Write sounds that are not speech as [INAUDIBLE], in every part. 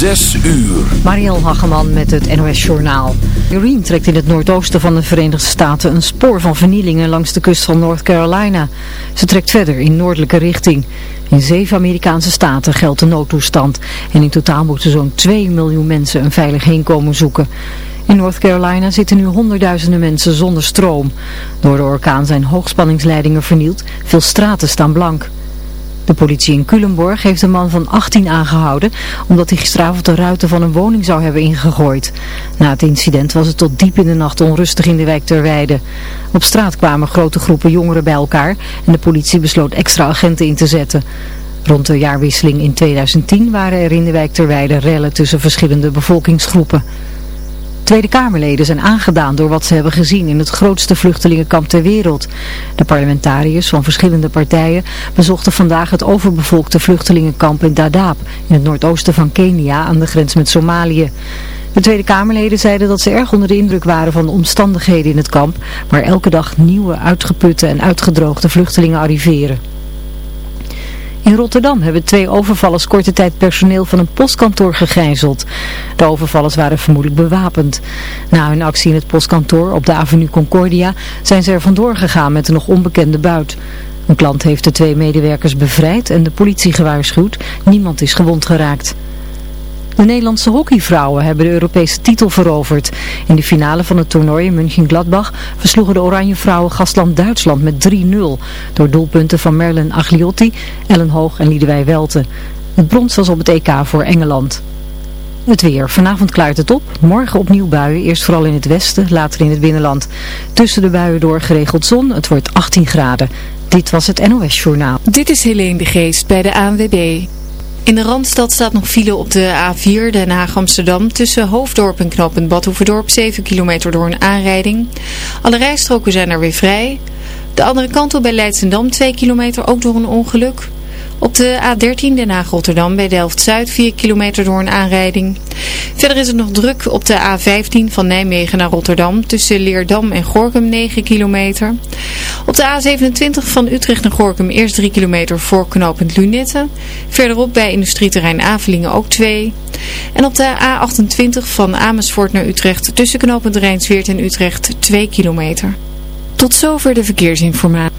Zes uur. Mariel Hageman met het NOS Journaal. Urine trekt in het noordoosten van de Verenigde Staten een spoor van vernielingen langs de kust van North Carolina. Ze trekt verder in noordelijke richting. In zeven Amerikaanse staten geldt de noodtoestand. En in totaal moeten zo'n 2 miljoen mensen een veilig heenkomen zoeken. In North Carolina zitten nu honderdduizenden mensen zonder stroom. Door de orkaan zijn hoogspanningsleidingen vernield. Veel straten staan blank. De politie in Culemborg heeft een man van 18 aangehouden omdat hij gisteravond de ruiten van een woning zou hebben ingegooid. Na het incident was het tot diep in de nacht onrustig in de wijk Terweide. Op straat kwamen grote groepen jongeren bij elkaar en de politie besloot extra agenten in te zetten. Rond de jaarwisseling in 2010 waren er in de wijk Terweide rellen tussen verschillende bevolkingsgroepen. Tweede Kamerleden zijn aangedaan door wat ze hebben gezien in het grootste vluchtelingenkamp ter wereld. De parlementariërs van verschillende partijen bezochten vandaag het overbevolkte vluchtelingenkamp in Dadaab, in het noordoosten van Kenia aan de grens met Somalië. De Tweede Kamerleden zeiden dat ze erg onder de indruk waren van de omstandigheden in het kamp, waar elke dag nieuwe uitgeputte en uitgedroogde vluchtelingen arriveren. In Rotterdam hebben twee overvallers korte tijd personeel van een postkantoor gegijzeld. De overvallers waren vermoedelijk bewapend. Na hun actie in het postkantoor op de avenue Concordia zijn ze er vandoor gegaan met een nog onbekende buit. Een klant heeft de twee medewerkers bevrijd en de politie gewaarschuwd. Niemand is gewond geraakt. De Nederlandse hockeyvrouwen hebben de Europese titel veroverd. In de finale van het toernooi in München-Gladbach versloegen de Oranje Vrouwen gastland Duitsland met 3-0. Door doelpunten van Merlin Agliotti, Ellen Hoog en Liedewij Welte. Het brons was op het EK voor Engeland. Het weer. Vanavond klaart het op. Morgen opnieuw buien. Eerst vooral in het westen, later in het binnenland. Tussen de buien door geregeld zon. Het wordt 18 graden. Dit was het NOS Journaal. Dit is Helene de Geest bij de ANWB. In de Randstad staat nog file op de A4 Den Haag-Amsterdam tussen Hoofddorp en knooppunt Badhoevedorp 7 kilometer door een aanrijding. Alle rijstroken zijn er weer vrij. De andere kant op bij Leidsendam 2 kilometer ook door een ongeluk. Op de A13 Den Haag-Rotterdam bij Delft-Zuid 4 kilometer door een aanrijding. Verder is het nog druk op de A15 van Nijmegen naar Rotterdam tussen Leerdam en Gorkum 9 kilometer. Op de A27 van Utrecht naar Gorkum eerst 3 kilometer voor knooppunt Lunette. Verderop bij industrieterrein Avelingen ook 2. En op de A28 van Amersfoort naar Utrecht tussen knooppunt Rijnsweert en Utrecht 2 kilometer. Tot zover de verkeersinformatie.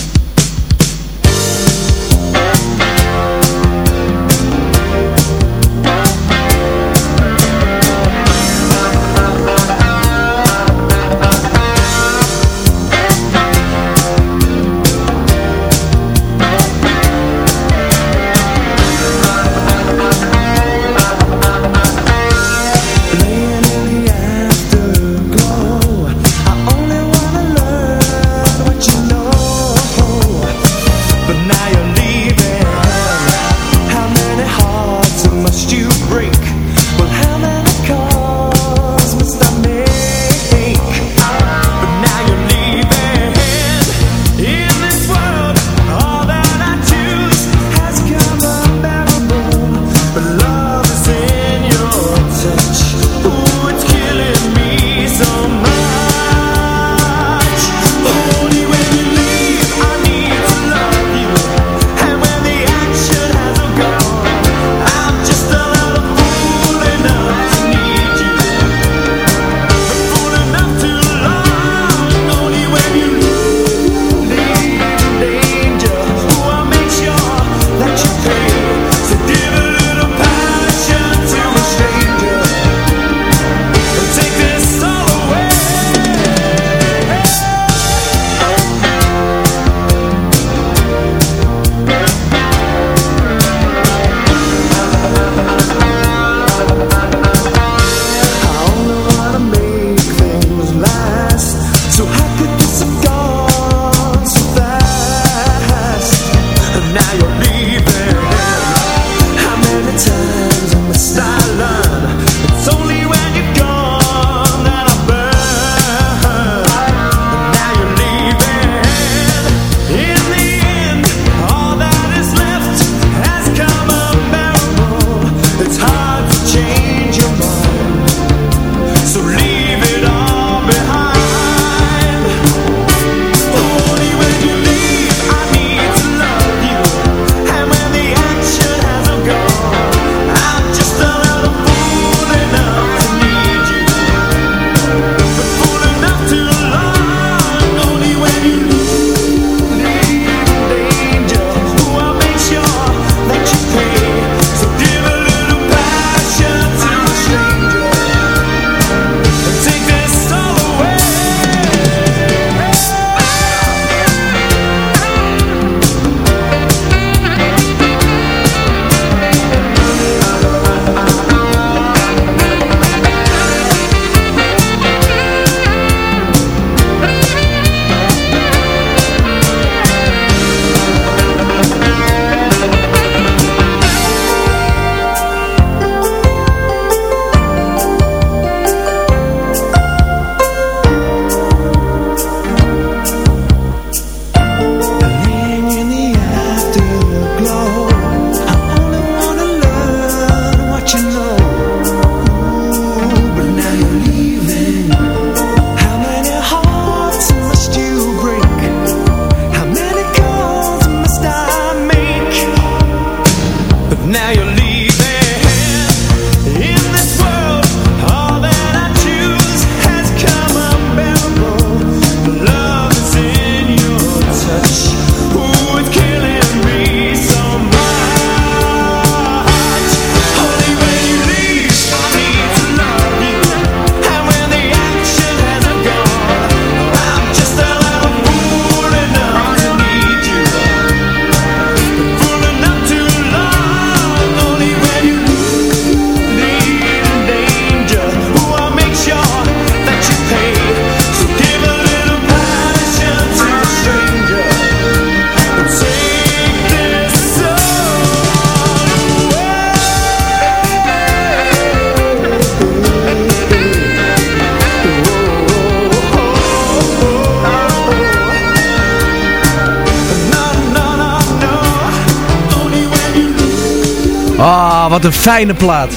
Wat een fijne plaat.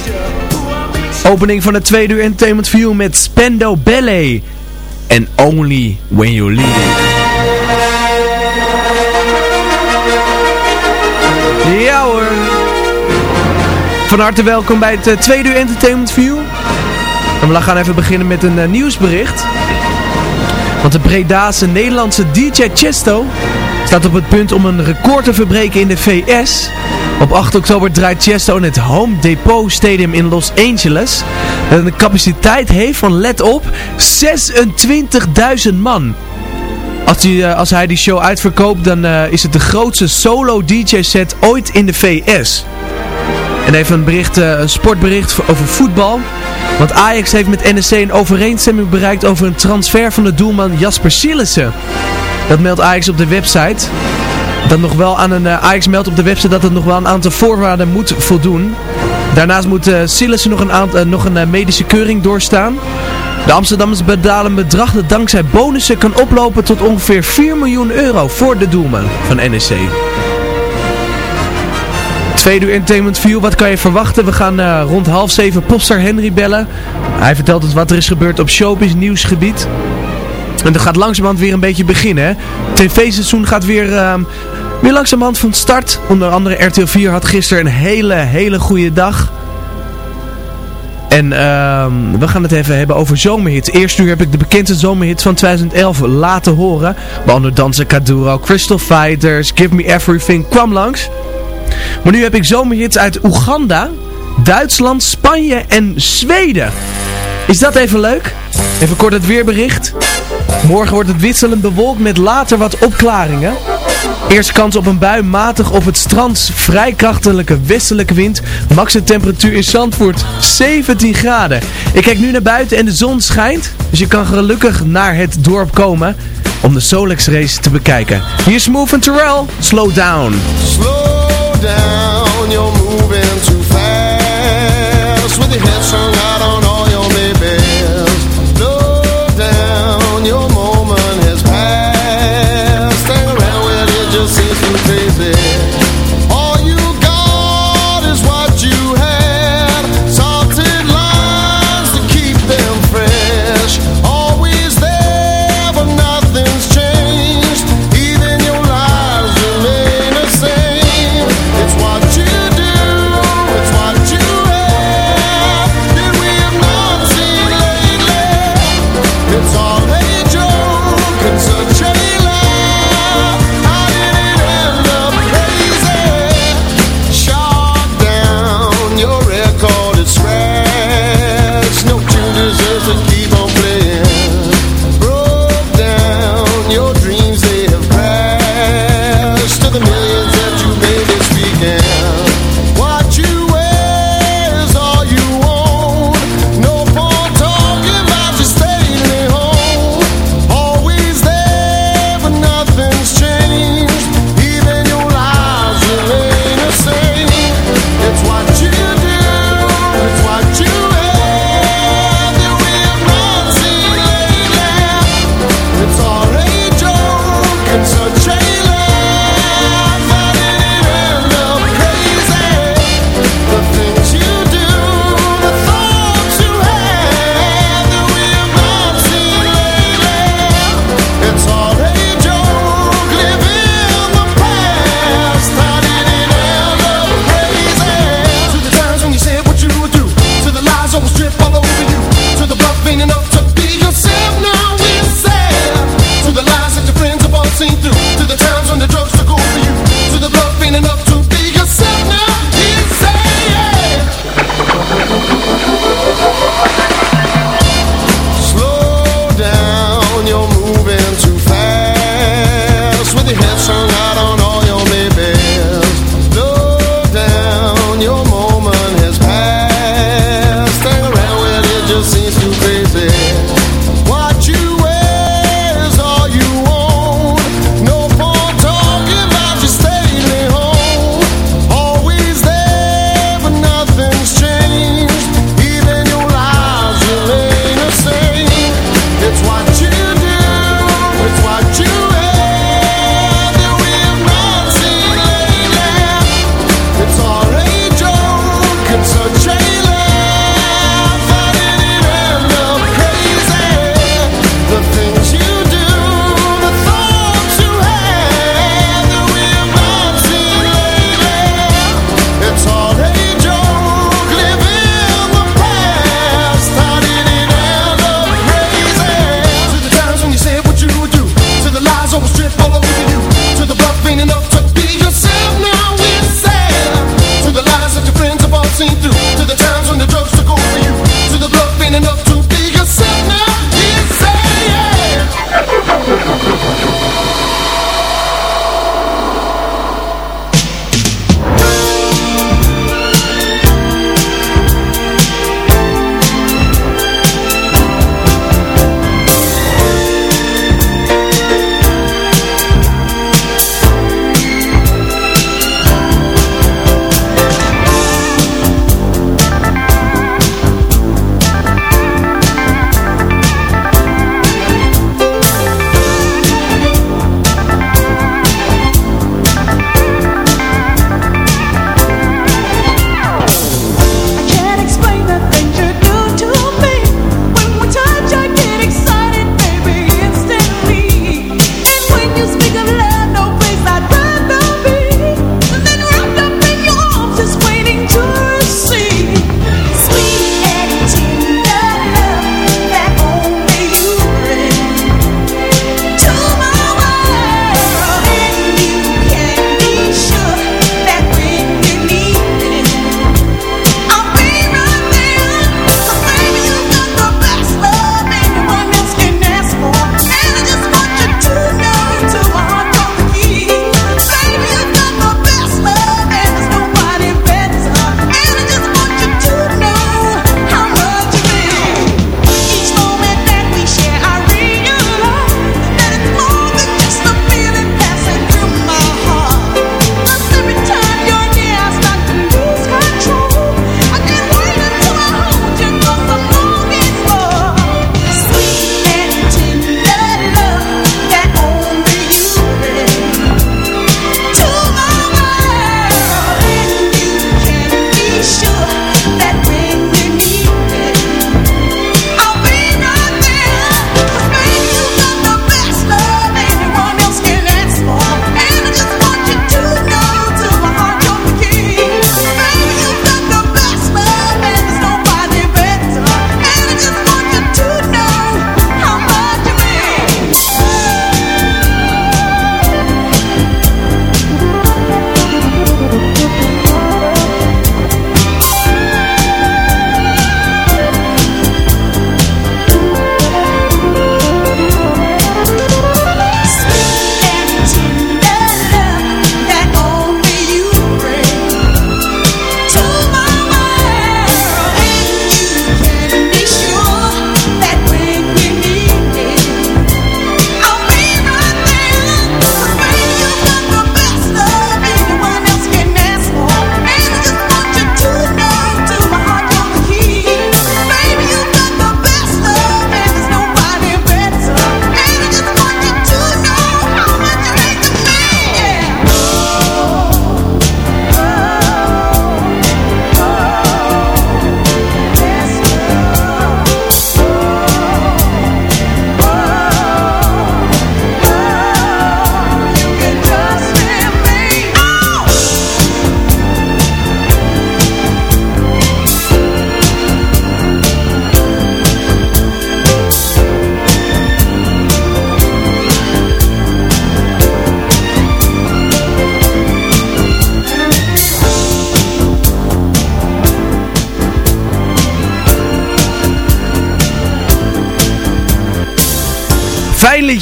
Opening van het tweede uur Entertainment View met Spendo Ballet. And Only When You Leave. Ja hoor. Van harte welkom bij het uh, tweede uur Entertainment View. En we gaan even beginnen met een uh, nieuwsbericht. Want de Bredaanse Nederlandse DJ Chesto staat op het punt om een record te verbreken in de VS. Op 8 oktober draait Chesto in het Home Depot Stadium in Los Angeles. Dat een capaciteit heeft van, let op, 26.000 man. Als hij, eh, als hij die show uitverkoopt, dan uh, is het de grootste solo DJ set ooit in de VS. En even een, bericht, uh, een sportbericht over voetbal. Want Ajax heeft met NEC een overeenstemming bereikt over een transfer van de doelman Jasper Sillissen. Dat meldt Ajax op de website. Dat nog wel aan een, uh, Ajax meldt op de website dat het nog wel een aantal voorwaarden moet voldoen. Daarnaast moet uh, nog een, aantal, uh, nog een medische keuring doorstaan. De Amsterdammers betalen een bedrag dat dankzij bonussen kan oplopen tot ongeveer 4 miljoen euro voor de doelman van NEC. Tweede Entertainment View, wat kan je verwachten? We gaan rond half zeven Popstar Henry bellen. Hij vertelt ons wat er is gebeurd op showbiz nieuwsgebied. En dat gaat langzamerhand weer een beetje beginnen. TV-seizoen gaat weer, uh, weer langzamerhand van start. Onder andere RTL 4 had gisteren een hele, hele goede dag. En uh, we gaan het even hebben over zomerhits. Eerst nu heb ik de bekendste zomerhits van 2011 laten horen. Waaronder Danza Kaduro, Crystal Fighters, Give Me Everything kwam langs. Maar nu heb ik zomerhits uit Oeganda, Duitsland, Spanje en Zweden. Is dat even leuk? Even kort het weerbericht. Morgen wordt het wisselend bewolkt met later wat opklaringen. Eerst kans op een bui, matig op het strand, vrij krachtige westelijke wind. Max temperatuur in Zandvoort 17 graden. Ik kijk nu naar buiten en de zon schijnt. Dus je kan gelukkig naar het dorp komen om de Solex race te bekijken. Hier is and Terrell, Slow Down. Slow down, you're moving too fast. With your head out on all your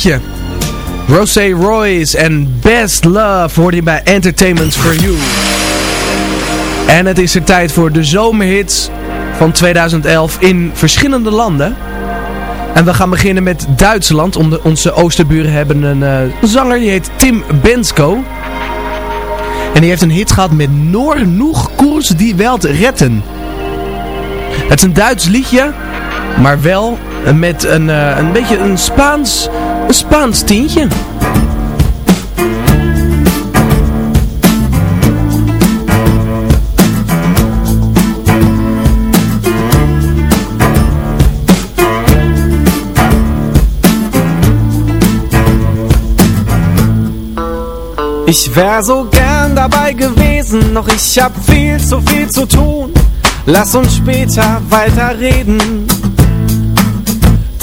liedje. Rosé Royce en Best Love hoorde je bij Entertainment for You. En het is er tijd voor de zomerhits van 2011 in verschillende landen. En we gaan beginnen met Duitsland. onze oosterburen hebben een uh, zanger, die heet Tim Bensko. En die heeft een hit gehad met Noor Noeg Koers die Welt retten. Het is een Duits liedje, maar wel met een, uh, een beetje een Spaans, een Spaans tintje. Ich wär so gern dabei gewesen, doch ich hab viel zu viel zu tun. Lass uns später weiterreden.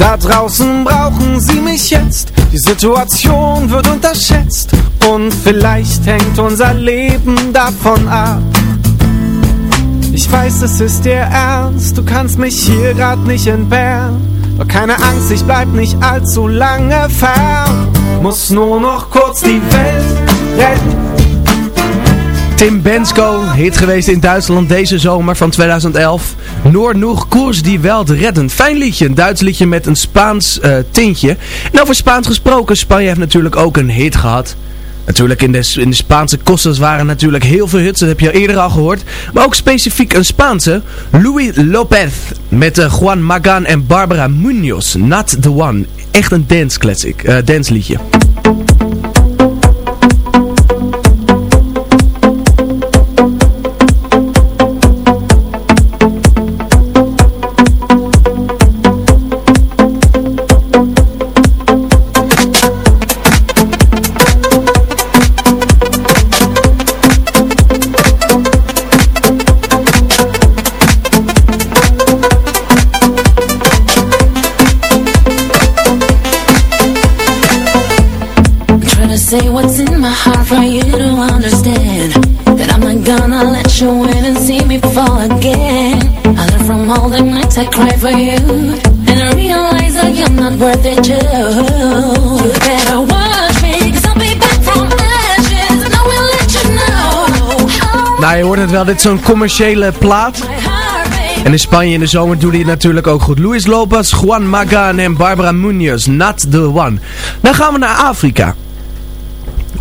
Da draußen brauchen sie mich jetzt. Die Situation wird unterschätzt. Und vielleicht hängt unser Leben davon ab. Ich weiß, es ist dir ernst. Du kannst mich hier grad nicht entbehren. Doch keine Angst, ich bleib nicht allzu lange fern. Muss nur noch kurz die Welt Tim Bensko, hit geweest in Duitsland deze zomer van 2011. Noor Noeg Koers die wel redden. Fijn liedje, een Duits liedje met een Spaans uh, tintje. En over Spaans gesproken, Spanje heeft natuurlijk ook een hit gehad. Natuurlijk in de, in de Spaanse kostas waren natuurlijk heel veel hits, dat heb je al eerder al gehoord. Maar ook specifiek een Spaanse, Louis Lopez, met uh, Juan Magan en Barbara Munoz, Not The One. Echt een dance classic, uh, dance liedje. I cry for you And I realize that you're not worth it too You better watch me Cause I'll be back from ashes And I will let you know Nou, je hoort het wel, dit is zo'n commerciële plaat. En in Spanje in de zomer doet hij het natuurlijk ook goed. Luis Lopez, Juan Magan en Barbara Munoz, not the one. Dan gaan we naar Afrika.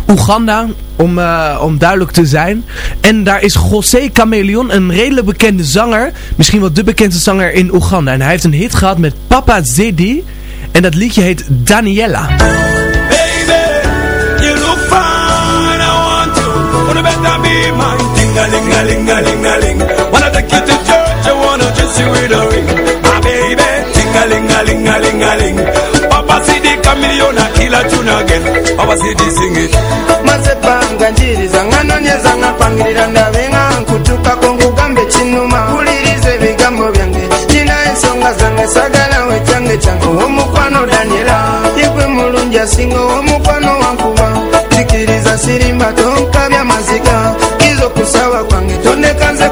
Oeganda, om, uh, om duidelijk te zijn. En daar is José Chameleon, een redelijk bekende zanger. Misschien wel de bekendste zanger in Oeganda. En hij heeft een hit gehad met Papa Zedi. En dat liedje heet Daniela. Again. Papa Zedi sing it. nga njiriza nga nonyeza nga pangirira ndabe nga nkutukako ngugambe kinuma wuliriza ebigambo byange nina ensonga zange sagala we kyange owomukwano daniela yegwe mulungi asinga owomukwano wankuba zikiriza sirimba tonkabya maziga kiza okusawa kwange tondekanze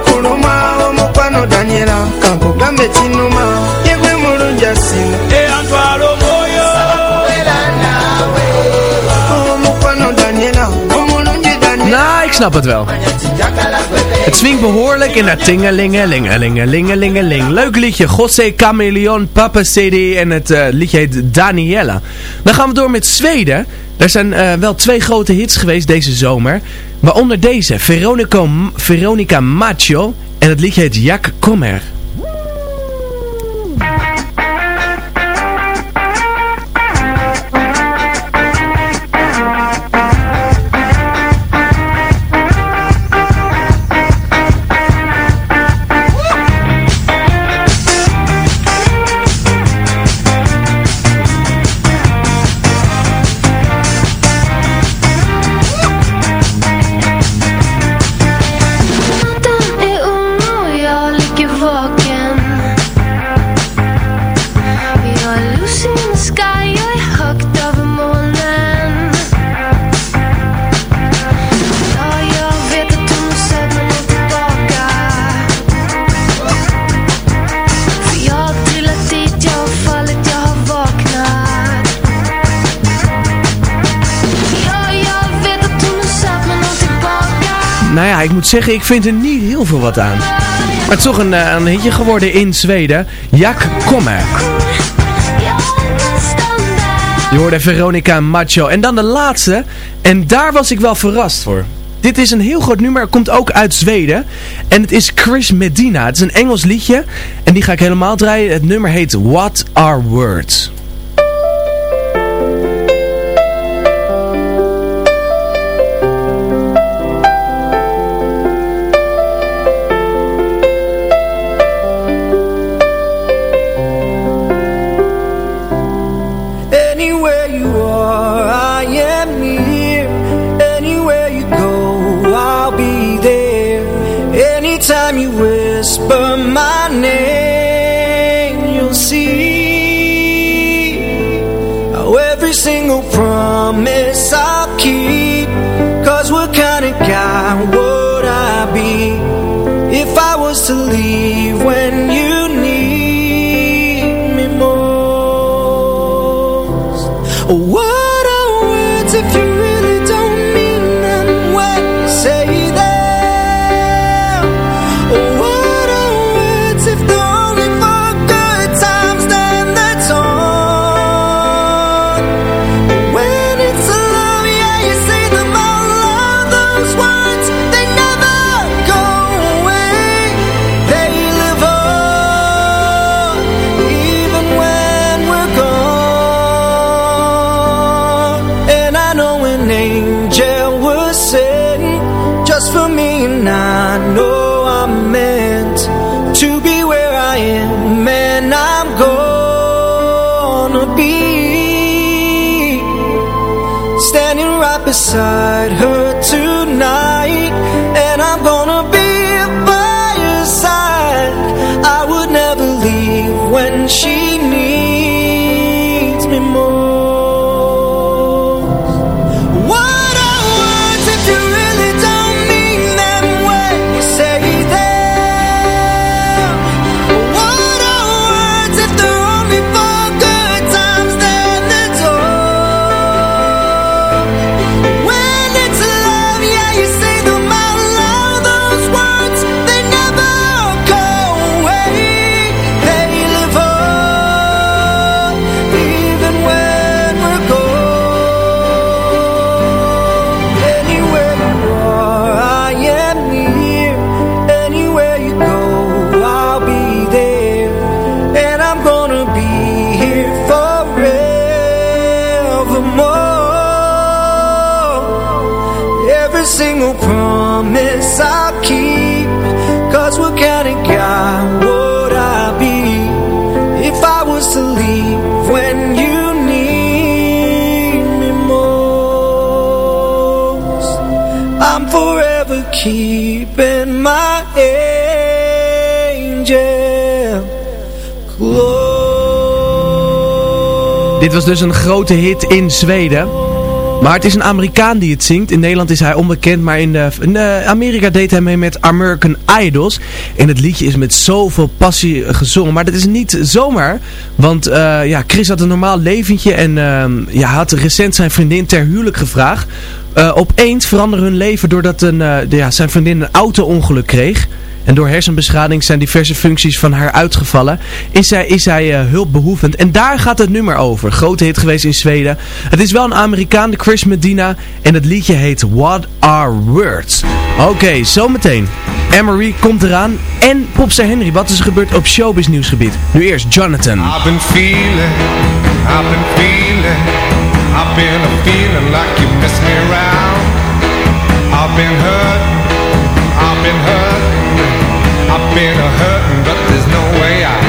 snap het wel. Het swingt behoorlijk in dat tingelingelingelingelingelingeling. Leuk liedje, José Chameleon, Papa CD en het uh, liedje heet Daniela. Dan gaan we door met Zweden. Er zijn uh, wel twee grote hits geweest deze zomer. Waaronder deze, Veronica, Veronica Macho en het liedje heet Jak Kommer. Zeggen, ik vind er niet heel veel wat aan. Maar het is toch een, eh, een hitje geworden in Zweden. Jak Kommer. Je hoorde Veronica Macho. En dan de laatste. En daar was ik wel verrast voor. Dit is een heel groot nummer, komt ook uit Zweden. En het is Chris Medina. Het is een Engels liedje. En die ga ik helemaal draaien. Het nummer heet What Are Words. Single promise I'll keep. Cause what kind of guy would I be if I was to leave beside her Every single promise I'll keep. Cause what kind of guy would I be if I was to leave when you need me most? I'm forever keeping my angel close. Dit was dus een grote hit in Zweden. Maar het is een Amerikaan die het zingt. In Nederland is hij onbekend, maar in, de, in de Amerika deed hij mee met American Idols. En het liedje is met zoveel passie eh, gezongen. Maar dat is niet zomaar, want eh, ja, Chris had een normaal leventje en ehm, ja, had recent zijn vriendin ter huwelijk gevraagd. Eh, opeens veranderde hun leven doordat een, eh, ja, zijn vriendin een auto-ongeluk kreeg. En door hersenbeschadiging zijn diverse functies van haar uitgevallen. Is zij, is zij eh, hulpbehoevend. En daar gaat het nummer over. Grote hit geweest in Zweden. Het is wel een Amerikaan, de Chris Medina. En het liedje heet What Are Words. Oké, zometeen. Emery komt eraan. En Popstar Henry. Wat is er gebeurd op showbiz nieuwsgebied? Nu eerst Jonathan. I've been feeling, I've been feeling, I've been a feeling like you me around. I've been hurt, I've been hurt, I've been hurting, but there's no way out.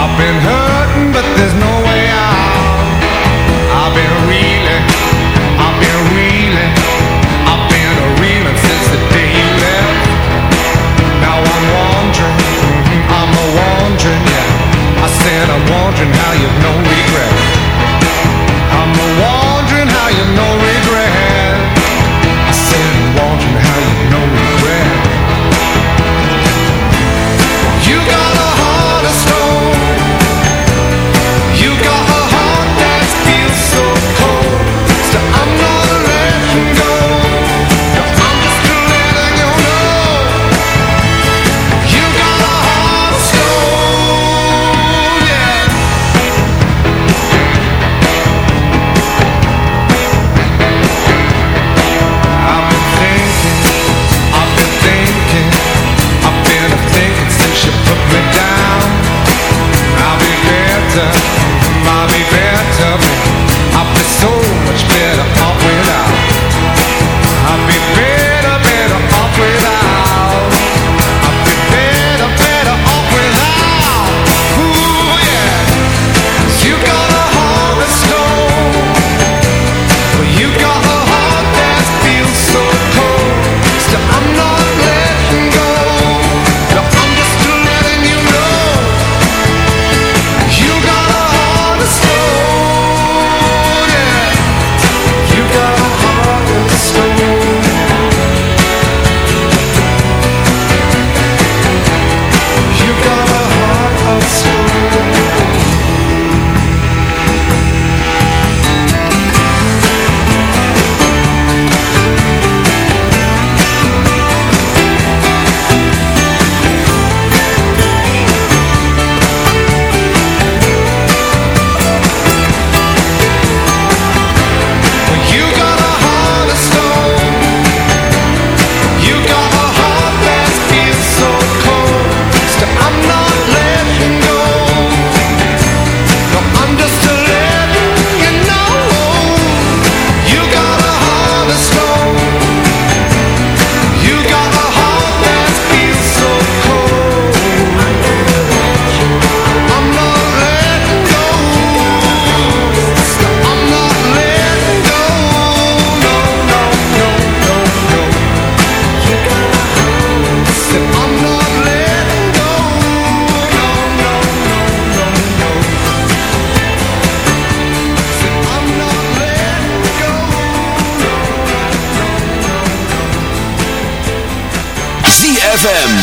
I've been hurting, but there's no way out. I've been reeling, I've been reeling, I've been reeling since the day you left. Now I'm wondering, mhm, I'm a yeah. I said I'm. Wondering how you've no regret.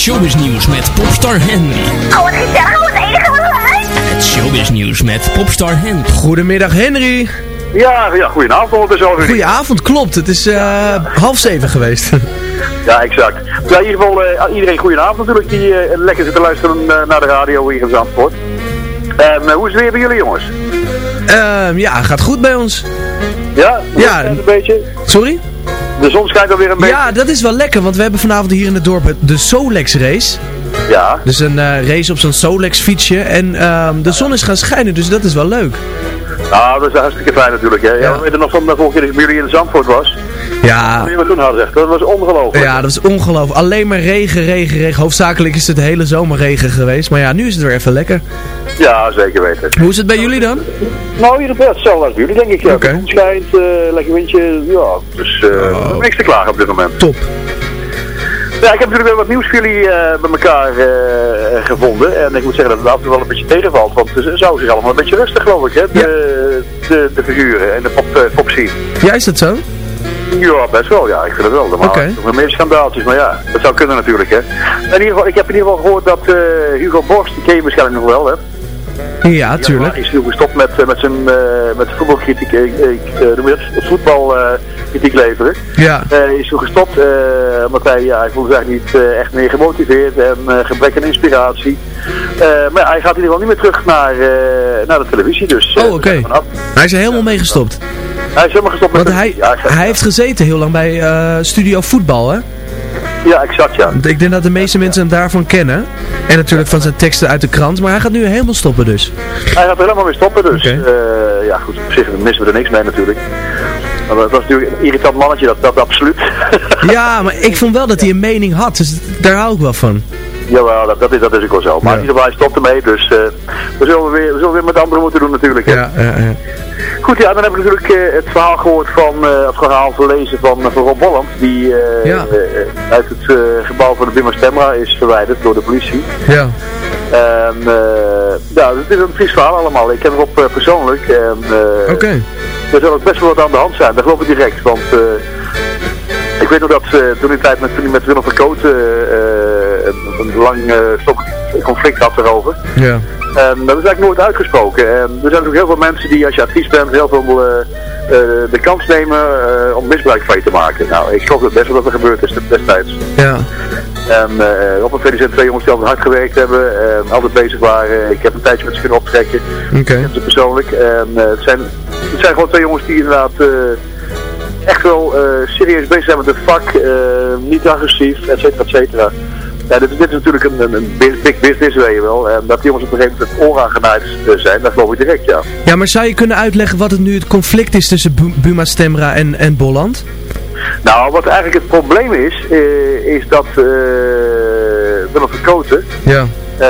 showbiznieuws met Popstar Henry. Oh, wat gezellig, wat enig geluid. Het showbiznieuws met Popstar Henry. Goedemiddag Henry. Ja, ja goedenavond. Dus goedenavond, klopt. Het is eh, half zeven geweest. [LAUGHS] Ja, exact. Ja, in ieder geval uh, iedereen goedenavond natuurlijk die eh, lekker zit te luisteren naar de radio hier in Zandvoort. Ehm, hoe is het weer bij jullie jongens? Ehm, ja, gaat goed bij ons. Ja? Ja. Een beetje? Sorry? de zon schijnt alweer een beetje. Ja, dat is wel lekker, want we hebben vanavond hier in het dorp de Solex race. Ja. Dus een eh, race op zo'n Solex fietsje. En ehm, de zon is gaan schijnen, dus dat is wel leuk. Nou, dat is hartstikke fijn natuurlijk. Hè. Ja. we weten nog van de vorige keer dat jullie in Zandvoort was. Ja. Dat, toen hadden, echt. dat was ongelooflijk. Ja, dat is ongelooflijk. Alleen maar regen, regen, regen. Hoofdzakelijk is het de hele zomer regen geweest. Maar ja, nu is het weer even lekker. Ja, zeker weten. Hoe is het bij jullie dan? Nou, hier het hetzelfde als jullie, denk ik. Het schijnt, eh, lekker windje, ja. Dus uh, niks te klagen op dit moment. Top. Ja, ik heb natuurlijk weer wat nieuws voor jullie eh, uh, bij elkaar gevonden. En ik moet zeggen dat het af wel een beetje tegenvalt. Want ze zou zich allemaal een beetje rustig, geloof ik, hè? De, de, de, figuren en de pop, uh, pop scene. Ja, is dat zo? Ja, best wel, ja. Ik vind het wel. Normaal okay. nog meer schandaaltjes, maar ja, dat zou kunnen natuurlijk, hè. In ieder geval, ik heb in ieder geval gehoord dat Hugo Borst, die ken je waarschijnlijk nog wel, hè. Ja, tuurlijk. Hij is nu gestopt met, eh, met zijn eh, met voetbalkritiek, eh, ik, dat, voetbalkritiek leveren. Ja. Hij is toen gestopt omdat hij, ja, hij voelde zich eigenlijk niet echt meer gemotiveerd en gebrek aan inspiratie. Maar hij gaat in ieder geval niet meer terug naar, naar de televisie, dus... Oh, oké. Hij is er helemaal mee gestopt. Hij is helemaal gestopt met Want hij, hij heeft gezeten heel lang bij Studio Voetbal, hè? Ja, exact, ja. Ik denk dat de meeste mensen hem daarvan kennen. En natuurlijk van zijn teksten uit de krant. Maar hij gaat nu helemaal stoppen dus. Hij gaat helemaal mee stoppen, dus Oké. eh, ja goed, op zich missen we er niks mee natuurlijk. Maar dat was natuurlijk een irritant mannetje, dat, dat absoluut. [LAUGHS] Ja, maar ik vond wel dat hij een mening had. Dus daar hou ik wel van. Jawel, dat, dat, is, dat is ook wel zo. Maar in ieder geval, hij stopt ermee, dus eh, we, zullen weer, we zullen weer met anderen moeten doen natuurlijk. Hè. Ja, ja, ja. Goed, ja, dan heb ik natuurlijk eh, het verhaal gehoord van, eh het verhaal gelezen van, van Rob Bolland, die eh, Ja. eh, uit het eh, gebouw van de Bima Stemra is verwijderd door de politie. Ja. En eh, ja, het is een triest verhaal allemaal. Ik Rob eh, persoonlijk en eh, Oké. er zal ook best wel wat aan de hand zijn, dat geloof ik direct. Want eh, ik weet nog dat eh, toen in de tijd met, met Willem van Kooten eh, een, een lang eh, conflict had erover. Ja. En dat is eigenlijk nooit uitgesproken. En er zijn natuurlijk heel veel mensen die als je artiest bent heel veel eh, eh, de kans nemen eh, om misbruik van je te maken. Nou, ik geloof dat best wel dat er gebeurd is destijds. Ja. En uh, Rob en Freddy zijn twee jongens die altijd hard gewerkt hebben en altijd bezig waren. Ik heb een tijdje met ze kunnen optrekken. Oké. Ze persoonlijk. En het, zijn, het zijn gewoon twee jongens die inderdaad echt wel serieus bezig zijn met het vak. niet agressief, et cetera, et cetera. Ja, dit, dit is natuurlijk een, een, een big business, weet je wel. En dat die jongens op een gegeven moment oor aangenaaid eh, zijn, dat geloof ik direct, ja. Ja, maar zou je kunnen uitleggen wat het nu het conflict is tussen Bu- Buma Stemra en, en Bolland? Nou, wat eigenlijk het probleem is, eh, is dat eh Willem van Koten Ja. eh,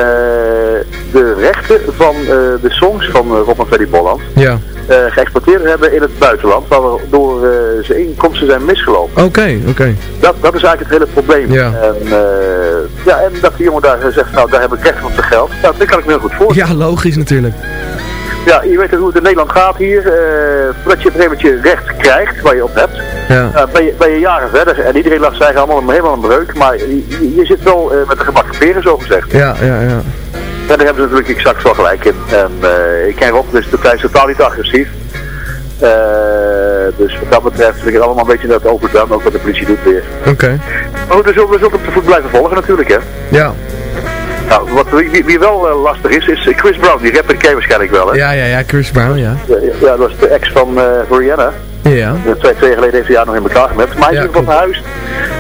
de rechten van de songs van eh, Rob en Freddy Bolland Ja. Eh, geëxporteerd hebben in het buitenland, waardoor eh, zijn inkomsten zijn misgelopen. Oké, oké. Dat, dat is eigenlijk het hele probleem. Ja. En, eh, ja, en dat die jongen daar zegt, nou daar heb ik recht op zijn geld, nou, dat kan ik me heel goed voorstellen. Ja, logisch natuurlijk. Ja, je weet hoe het in Nederland gaat hier. eh voordat je op een gegeven moment je recht krijgt, waar je op hebt, Ja. eh, ben, je, ben je jaren verder. En iedereen lag zeggen allemaal helemaal een breuk, maar je, je- zit wel met de gebakken peren, zo gezegd. Ja, ja, ja. En daar hebben ze natuurlijk exact wel gelijk in. En eh, ik ken Rob, dus de prijs totaal niet agressief. Eh, dus wat dat betreft vind ik het allemaal een beetje dat overdone, ook wat de politie doet weer. Oké. Maar goed, we zullen, we zullen op de voet blijven volgen natuurlijk, hè. Ja. Nou, wat, wie, wel eh, lastig is, is Chris Brown. Die rapper ken je waarschijnlijk wel, hè. Ja, ja, ja, Chris Brown, ja. Ja, ja, dat was de ex van Rihanna. Ja. Twee, twee jaar geleden heeft hij haar nog in elkaar gemapt. Maar hij is Ja, verhuisd.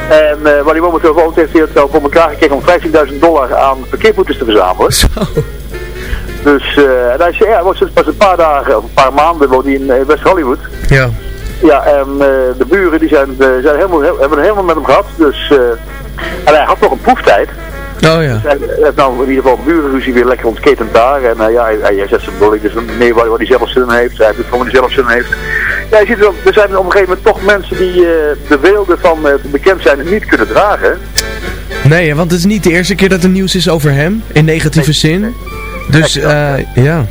En eh, waar hij momenteel woont, heeft hij het wel voor elkaar gekregen om 15.000 dollar aan parkeerboetes te verzamelen. Zo. Dus eh, en hij zei, ja, hij was sinds pas een paar dagen of een paar maanden woont hij in eh, West Hollywood. Ja. Ja, en de buren die zijn, zijn helemaal, hebben het helemaal met hem gehad. Dus, en hij had nog een proeftijd. Oh ja. Hij heeft nou in ieder geval burenruzie weer lekker ontketend daar. En eh, ja, hij, hij zet zijn bulling dus meer waar, waar hij zelf zin in heeft. Hij doet gewoon hij zelf zin in heeft. Ja, je ziet wel, er zijn op een gegeven moment toch mensen die eh, de weelde van eh, bekend zijn niet kunnen dragen. Nee, want het is niet de eerste keer dat er nieuws is over hem, in negatieve zin. Dus, eh, ja.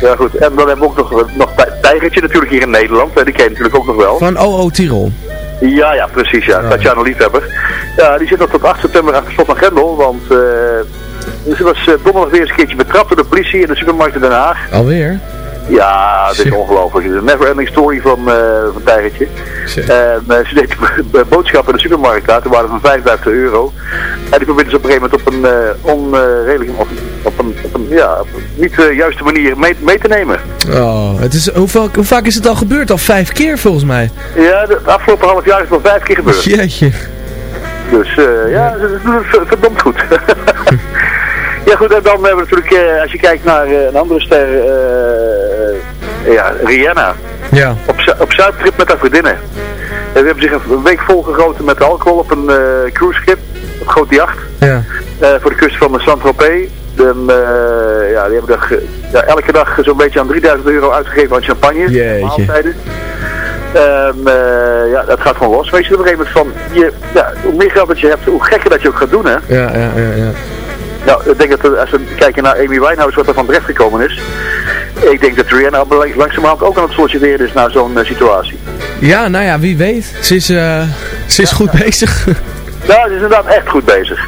Ja goed, en dan hebben we ook nog, nog Tij- Tijgertje natuurlijk hier in Nederland. die ken je natuurlijk ook nog wel. Van OO Tirol. Ja, ja, precies, ja. Tatjana Liefhebber. Ja, die zit nog tot 8 september achter slot van Grendel, want eh, ze was eh, donderdag weer eens een keertje betrapt door de politie in de supermarkt in Den Haag. Alweer? Ja, dit is ongelooflijk. Het is een never ending story van, eh van Tijgertje. En eh, ze deed [LAUGHS] boodschappen in de supermarkt daar, toen waren van 5000 euro. En die probeerde ze op een gegeven moment op een uh, onredelijk, of op een, op een, ja, op een niet uh, juiste manier mee, mee te nemen. Oh, het is, hoe, vaak, hoe vaak is het al gebeurd? Al vijf keer volgens mij. Ja, de, afgelopen half jaar is het al vijf keer gebeurd. Jeetje. Dus uh, ja, het verdomd goed. [LAUGHS] ja goed, en dan hebben we natuurlijk, uh, als je kijkt naar uh, een andere ster, uh, ja, Rihanna. Ja. Op, op zuidtrip met haar vriendinnen. En we hebben zich een week volgegoten met alcohol op een uh, cruiseschip, op grote jacht. Ja. Uh, voor de kust van Saint-Tropez. Dan, uh, ja, die hebben dag, ja, elke dag zo'n beetje aan 3000 euro uitgegeven aan champagne. Jeetje. Maaltijden. Ehm, eh, ja, dat gaat gewoon los. Weet je, op een gegeven moment van, je, ja, hoe meer geld dat je hebt, hoe gekker dat je ook gaat doen, hè. Ja, ja, ja, ja. Nou, ik denk dat er- als we kijken naar Amy Winehouse, wat er van terecht gekomen is. Ik denk dat Rihanna langzamerhand ook aan het solliciteren is naar zo'n eh, situatie. Ja, nou ja, wie weet. Ze is, eh, ze is goed bezig. Ja, ze is inderdaad echt goed bezig.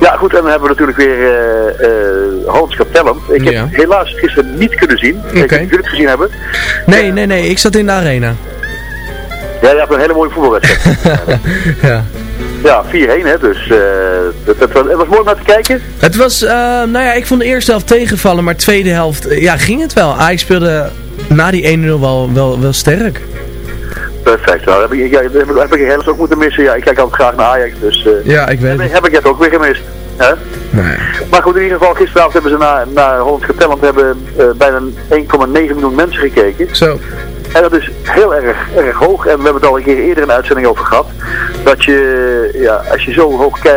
Ja, goed, en dan hebben we natuurlijk weer eh Got Talent. Ik heb Ja. helaas gisteren niet kunnen zien. Ik weet niet of jullie het gezien hebben. Nee, nee, nee, ik zat in de arena. Ja, je hebt een hele mooie voetbalwedstrijd. [LAUGHS] Ja. Ja, 4-1 hè, dus eh dat was, het was mooi om naar te kijken. Het was, eh, nou ja, ik vond de eerste helft tegenvallen, maar tweede helft, eh, ja, ging het wel. Ajax speelde na die 1-0 wel, wel, wel sterk. Perfect. Nou, heb ik, ja, heb ik, heb ik helaas ook moeten missen. Ja, ik kijk altijd graag naar Ajax, dus eh, Ja, ik weet heb, het. heb ik het ook weer gemist. Hè? Nee. Maar goed, in ieder geval, gisteravond hebben ze naar, naar Hollands Talent hebben eh, bijna 1,9 miljoen mensen gekeken. Zo. En dat is heel erg, erg hoog. En we hebben het al een keer eerder in een uitzending over gehad. Dat je, ja, als je zo hoog eh,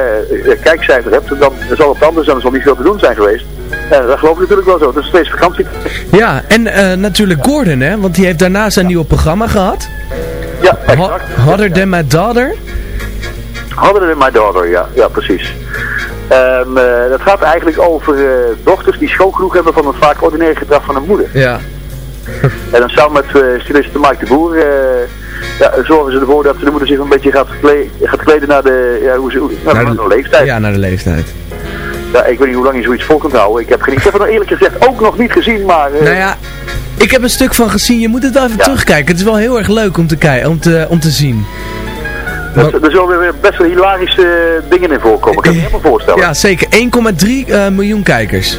kijkcijfer hebt, dan zal het anders. Er zal niet veel te doen zijn geweest. En dat geloof ik natuurlijk wel zo. Het is steeds vakantie. Ja, en eh, natuurlijk Gordon, hè, want die heeft daarna zijn nieuwe programma gehad. Ja, exact. Harder Than My Daughter. Hadden in My Daughter, ja, ja precies. Ehm, eh, dat gaat eigenlijk over dochters die schoon genoeg hebben van het vaak ordinaire gedrag van hun moeder. Ja. En dan samen met uh, stylist Mike de Boer eh, ja, zorgen ze ervoor dat de moeder zich een beetje gaat, gekle gaat kleden naar de, ja, hoe ze, naar, Naar naar de- leeftijd. Ja, naar de leeftijd. Ja, ik weet niet hoe lang je zoiets vol kunt houden. Ik heb, geen, ik heb het nou eerlijk gezegd ook nog niet gezien, maar... eh, Nou ja, ik heb een stuk van gezien. Je moet het wel even terugkijken. Het is wel heel erg leuk om te, kijken, om te, om te zien. er, er zullen weer best wel hilarische eh, dingen in voorkomen. Ik kan me [LAUGHS] helemaal voorstellen. Ja, zeker. 1,3 eh, miljoen kijkers.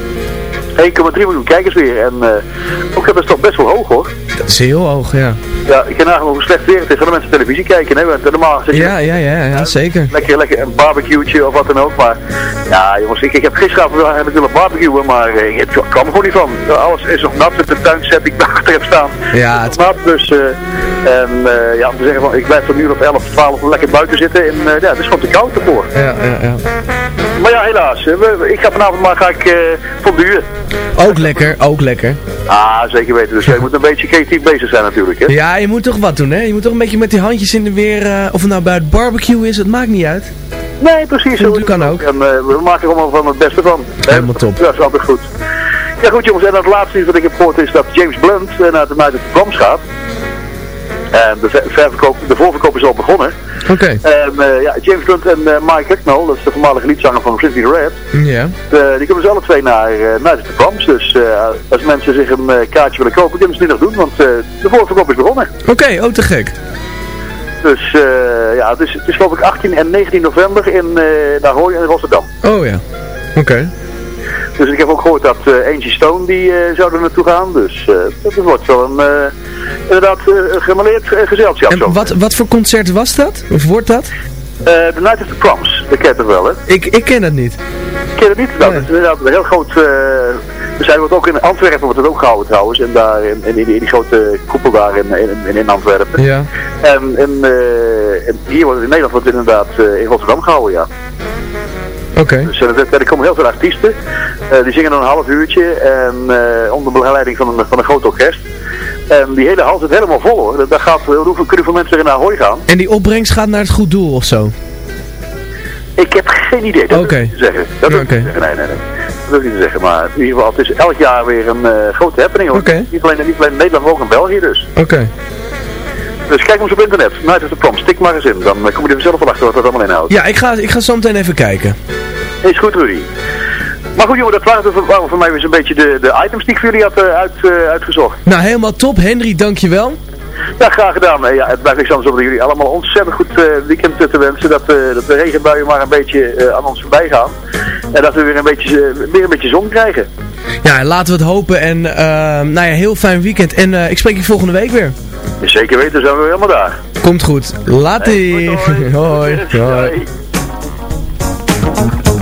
1,3 miljoen kijkers weer. En eh, ook dat is toch best wel hoog hoor. Dat is heel hoog, ja. Ja, ik kan nagaan hoe slecht weer het is. Gaan de mensen televisie kijken. Hè? Want normaal zit je Ja, ja, ja, ja, zeker. lekker, lekker een barbecue'tje of wat dan ook. Maar ja, jongens, ik, ik heb gisteravond heb ik willen barbecuen, maar eh, ik, ik kwam er gewoon niet van. Alles is nog nat met de tuinset die ik [LAUGHS] daarachter heb staan. Ja, Het is nat, dus eh, en, eh, ja, om te zeggen van, ik blijf tot nu of 11, 12 lekker buiten zitten. En ja, het is gewoon te koud ervoor. Ja, ja, ja. Maar ja, helaas. ik ga vanavond maar ga ik, eh fonduren. Ook lekker, ook lekker. Ah, zeker weten. Dus [LAUGHS] je moet een beetje creatief bezig zijn natuurlijk. Hè? Ja, je moet toch wat doen, hè? Je moet toch een beetje met die handjes in de weer... eh, of het nou bij het barbecue is, het maakt niet uit. Nee, precies. Dat kan ook. En eh, we maken er allemaal van het beste van. Helemaal top. Ja, dat is altijd goed. Ja goed jongens, en het laatste nieuws wat ik heb gehoord is dat James Blunt eh, naar de United Proms gaat. En de, ver- ververkoop, de voorverkoop is al begonnen. Oké. En eh, ja, James Blunt en eh, Mike Hucknall, dat is de voormalige liedzanger van Frisbee the Red, Ja. eh, die komen ze alle twee naar, eh naar de Proms. Dus eh, als mensen zich een eh, kaartje willen kopen, kunnen ze het nu nog doen, want eh, de voorverkoop is begonnen. Oké, oh te gek. Dus eh, ja, het is, het is geloof ik 18 en 19 november in uh, Ahoy en Rotterdam. Oh ja. Oké. Dus ik heb ook gehoord dat eh Angie Stone die eh, zou er naartoe gaan. Dus eh, dat wordt wel een, eh, inderdaad, eh, een gemaleerd eh, gezelschap. zo. En wat, wat voor concert was dat? Of wordt dat? Eh, The Night of the Proms, dat kent het wel hè? Ik, ik ken het niet. Ken je het niet? Nou, dat is inderdaad een heel groot... eh we zijn wordt ook in Antwerpen wordt het ook gehouden trouwens. En daar in, in, die, in die grote koepel daar in, in, in Antwerpen. Ja. En, en, eh, en hier wordt het in Nederland wordt het inderdaad eh, in Rotterdam gehouden, ja. Oké. Dus eh, er, er komen heel veel artiesten. Eh, die zingen dan een half uurtje. En eh, onder begeleiding van een, van een groot orkest. En die hele hal zit helemaal vol hoor. Daar gaat, hoeveel kunnen veel mensen er naar Ahoy gaan? En die opbrengst gaat naar het goed doel of zo? Ik heb geen idee. Dat Oké. wil ik niet zeggen. Dat wil niet zeggen. Nee, nee, nee. Dat wil ik niet zeggen. Maar in ieder geval, het is elk jaar weer een eh, grote happening hoor. Niet, alleen, niet alleen in Nederland, maar ook in België dus. Oké. Dus kijk eens op internet. Night of the Prom. Stik maar eens in. Dan eh, kom je er zelf wel achter wat dat allemaal inhoudt. Ja, ik ga, ik ga zo meteen even kijken. Is goed, Rudy. Maar goed, jongen, dat waren, het voor- voor mij weer zo'n beetje de, de items die ik voor jullie had eh, uit, eh, uitgezocht. Nou, helemaal top. Henry, dankjewel. Ja, graag gedaan. Ja, het blijft niks anders om jullie allemaal ontzettend goed eh, weekend te wensen. Dat, dat de regenbuien maar een beetje aan ons voorbij gaan. En dat we weer een beetje, weer een beetje zon krijgen. Ja, laten we het hopen. En nou ja, heel fijn weekend. En ik spreek je volgende week weer. Zeker weten, zijn we weer helemaal daar. Komt goed. Later. hoi. hoi. [LAUGHS]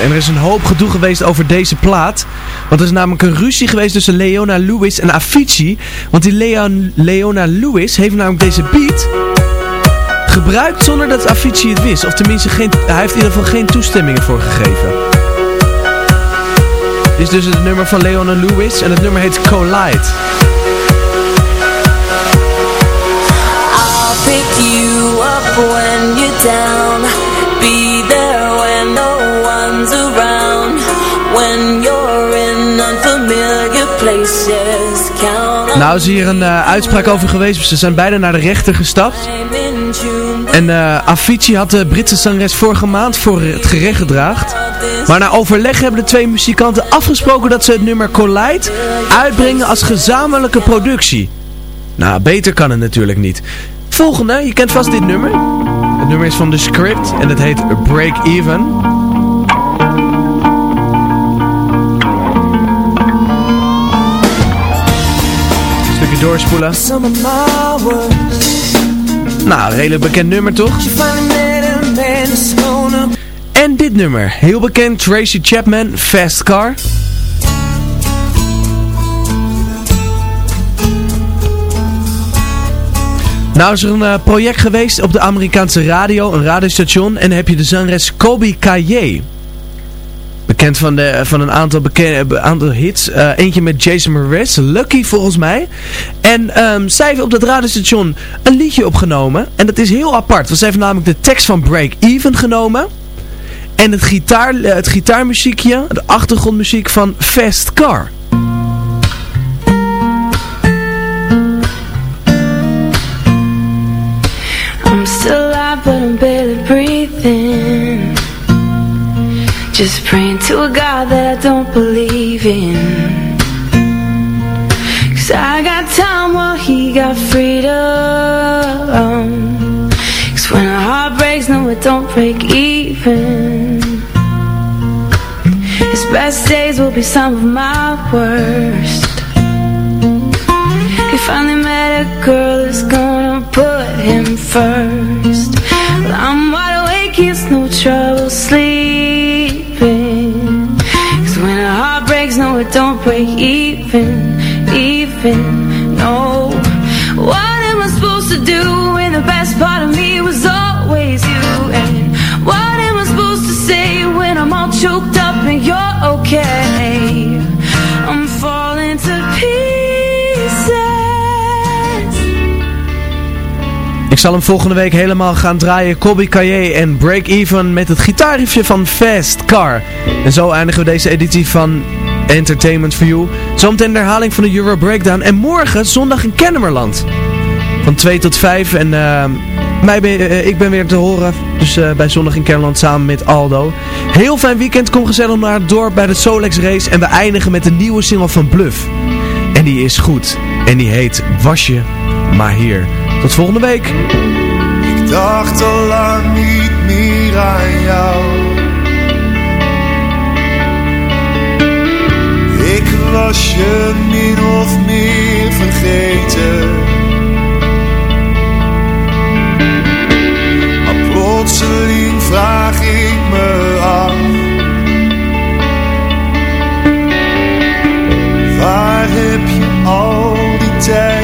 En er is een hoop gedoe geweest over deze plaat. Want er is namelijk een ruzie geweest tussen Leona Lewis en Avicii. Want die Leon, Leona Lewis heeft namelijk deze beat gebruikt zonder dat Avicii het wist. Of tenminste, geen, hij heeft in ieder geval geen toestemming ervoor gegeven. Dit is dus het nummer van Leona Lewis en het nummer heet Collide. I'll pick you up when you're down. Nou is hier een eh, uitspraak over geweest. Ze zijn beide naar de rechter gestapt. En eh Avicii had de Britse zangeres vorige maand voor het gerecht gedraagd. Maar na overleg hebben de twee muzikanten afgesproken dat ze het nummer Collide uitbrengen als gezamenlijke productie. Nou, beter kan het natuurlijk niet. Volgende, je kent vast dit nummer. Het nummer is van The Script en het heet Break Even. Stukje doorspoelen. Nou, een redelijk bekend nummer toch? En dit nummer, heel bekend, Tracy Chapman, Fast Car. Nou is er een eh, project geweest op de Amerikaanse radio, een radiostation, en heb je de zangeres Kobe Kaye. Bekend van, de, van een aantal, bekende, aantal hits. Eh, eentje met Jason Mraz, Lucky volgens mij. En ehm, zij heeft op dat radiostation een liedje opgenomen. En dat is heel apart, want zij heeft namelijk de tekst van Break Even genomen. En het, gitaar, eh, het gitaarmuziekje, de achtergrondmuziek van Fast Car. I'm still alive, but I'm barely breathing. Just praying to a God that I don't believe in. Cause I got time while he got freedom. Cause when a heart breaks, no it don't break even. His best days will be some of my worst. He finally met a girl that's gonna put him first. Well, I'm wide awake, it's no trouble sleeping break even, even, no What am I supposed to do when the best part of me was always you? And what am I supposed to say when I'm all choked up and you're okay? I'm falling to pieces Ik zal hem volgende week helemaal gaan draaien. Colby Caillé en Break Even met het gitaarriffje van Fast Car. En zo eindigen we deze editie van Entertainment for You. Zometeen de herhaling van de Euro Breakdown. En morgen zondag in Kennemerland. Van 2 tot 5. En eh, mij ben, eh, ik ben weer te horen. Dus eh, bij zondag in Kennemerland samen met Aldo. Heel fijn weekend. Kom gezellig naar het dorp bij de Solex Race. En we eindigen met een nieuwe single van Bluff. En die is goed. En die heet Was je maar hier. Tot volgende week. Ik dacht al lang niet meer aan jou. Was je min of meer vergeten. Maar plotseling vraag ik me af. Waar heb je al die tijd